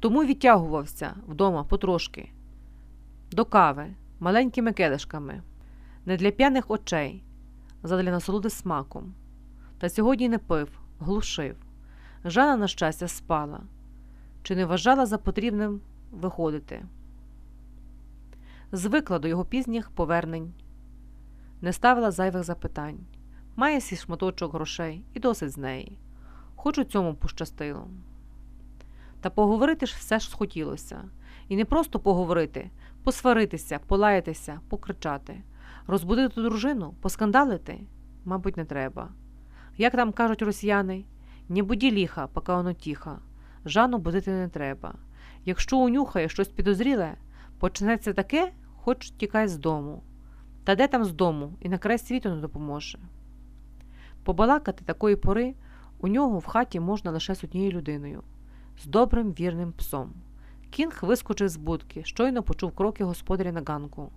Тому відтягувався вдома потрошки, до кави, маленькими келишками, не для п'яних очей, задля насолоди смаком. Та сьогодні не пив, глушив. Жана, на щастя, спала, чи не вважала за потрібним виходити. Звикла до його пізніх повернень, не ставила зайвих запитань. Має свій шматочок грошей і досить з неї. Хоч у цьому пощастило. Та поговорити ж все ж схотілося. І не просто поговорити, посваритися, полаятися, покричати, розбудити дружину, поскандалити, мабуть, не треба. Як там кажуть росіяни, не буді ліха, поки воно тіха. Жанну будити не треба. Якщо унюхає щось підозріле, почнеться таке, хоч тікай з дому. Та де там з дому і на край світу не допоможе. Побалакати такої пори у нього в хаті можна лише з однією людиною, з добрим вірним псом. Кінг вискочив з будки, щойно почув кроки господаря на ганку.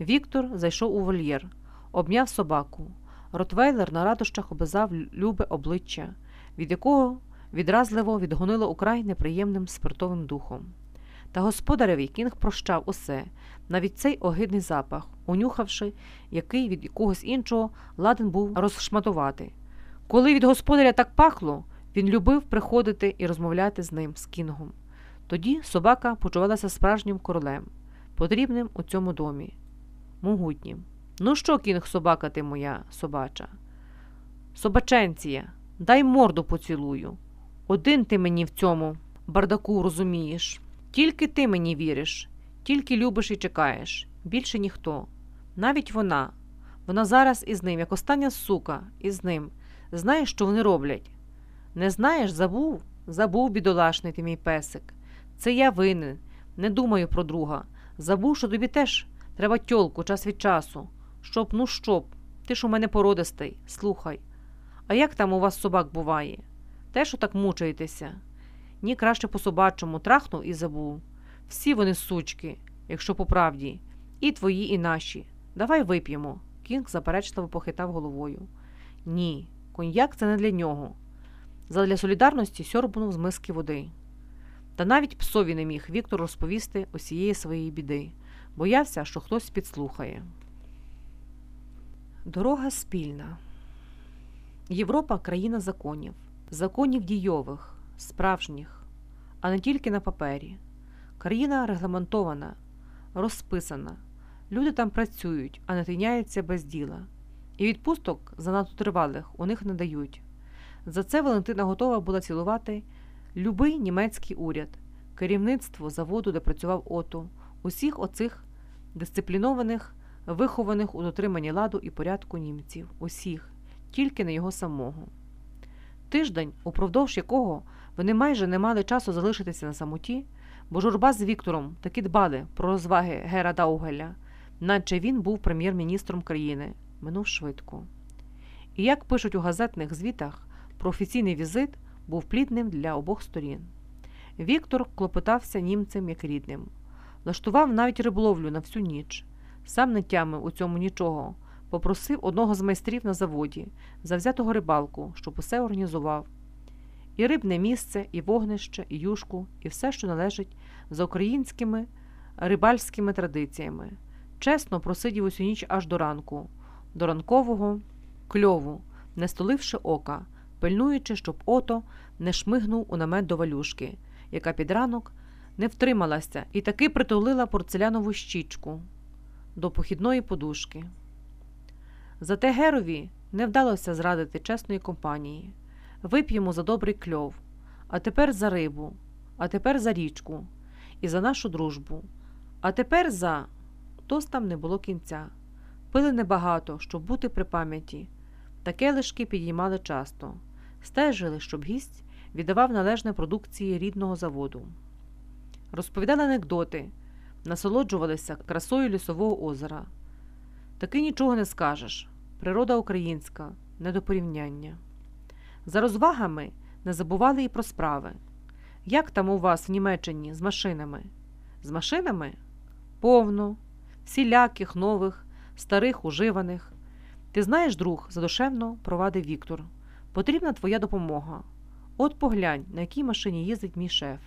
Віктор зайшов у вольєр, обняв собаку. Ротвейлер на радощах обизав любе обличчя, від якого відразливо відгонило украй неприємним спиртовим духом. Та господареві кінг прощав усе, навіть цей огидний запах, унюхавши, який від якогось іншого ладен був розшматувати. Коли від господаря так пахло, він любив приходити і розмовляти з ним, з кінгом. Тоді собака почувалася справжнім королем, потрібним у цьому домі, могутнім. Ну що, кінг, собака ти моя собача? Собаченція, дай морду поцілую. Один ти мені в цьому бардаку розумієш. Тільки ти мені віриш, тільки любиш і чекаєш, більше ніхто. Навіть вона. Вона зараз із ним, як остання сука, із ним. Знаєш, що вони роблять? Не знаєш, забув? Забув, бідолашний ти мій песик. Це я винен, не думаю про друга. Забув, що тобі теж треба тьолку час від часу. Щоб, ну щоб, ти ж у мене породистий, слухай. А як там у вас собак буває? Теж отак мучаєтеся? Ні, краще по собачому трахнув і забув. Всі вони сучки, якщо по правді, і твої, і наші. Давай вип'ємо. Кінг заперечливо похитав головою. Ні, коньяк це не для нього. Задля солідарності сьорбнув з миски води. Та навіть псові не міг Віктор розповісти усієї своєї біди, боявся, що хтось підслухає. Дорога спільна. Європа країна законів, законів дійових, справжніх, а не тільки на папері. Країна регламентована, розписана. Люди там працюють, а не тиняються без діла. І відпусток занадто тривалих у них не дають. За це Валентина готова була цілувати любий німецький уряд, керівництво заводу, де працював ото, усіх оцих дисциплінованих, вихованих у дотриманні ладу і порядку німців, усіх, тільки не його самого. Тиждень, упродовж якого вони майже не мали часу залишитися на самоті, бо журба з Віктором таки дбали про розваги Гера Даугеля, наче він був прем'єр-міністром країни, минув швидко. І як пишуть у газетних звітах, про офіційний візит був плідним для обох сторін. Віктор клопотався німцем як рідним, влаштував навіть риболовлю на всю ніч, сам не тямив у цьому нічого, попросив одного з майстрів на заводі, завзятого рибалку, щоб усе організував. І рибне місце, і вогнище, і юшку, і все, що належить за українськими рибальськими традиціями. Чесно просидів усю ніч аж до ранку, до ранкового кльову, не столивши ока, пильнуючи, щоб ото не шмигнув у намет до валюшки, яка під ранок не втрималася і таки притулила порцелянову щічку до похідної подушки. Зате Герові не вдалося зрадити чесної компанії. Вип'ємо за добрий кльов, а тепер за рибу, а тепер за річку і за нашу дружбу, а тепер за там не було кінця. Пили небагато, щоб бути при пам'яті, таке лишки підіймали часто, стежили, щоб гість віддавав належне продукції рідного заводу. Розповідали анекдоти, насолоджувалися красою лісового озера. Таки нічого не скажеш. Природа українська, не до порівняння. За розвагами не забували і про справи. Як там у вас в Німеччині з машинами? З машинами? Повно, всіляких нових, старих, уживаних. Ти знаєш, друг, задушевно провадив Віктор. Потрібна твоя допомога. От поглянь, на якій машині їздить мій шеф.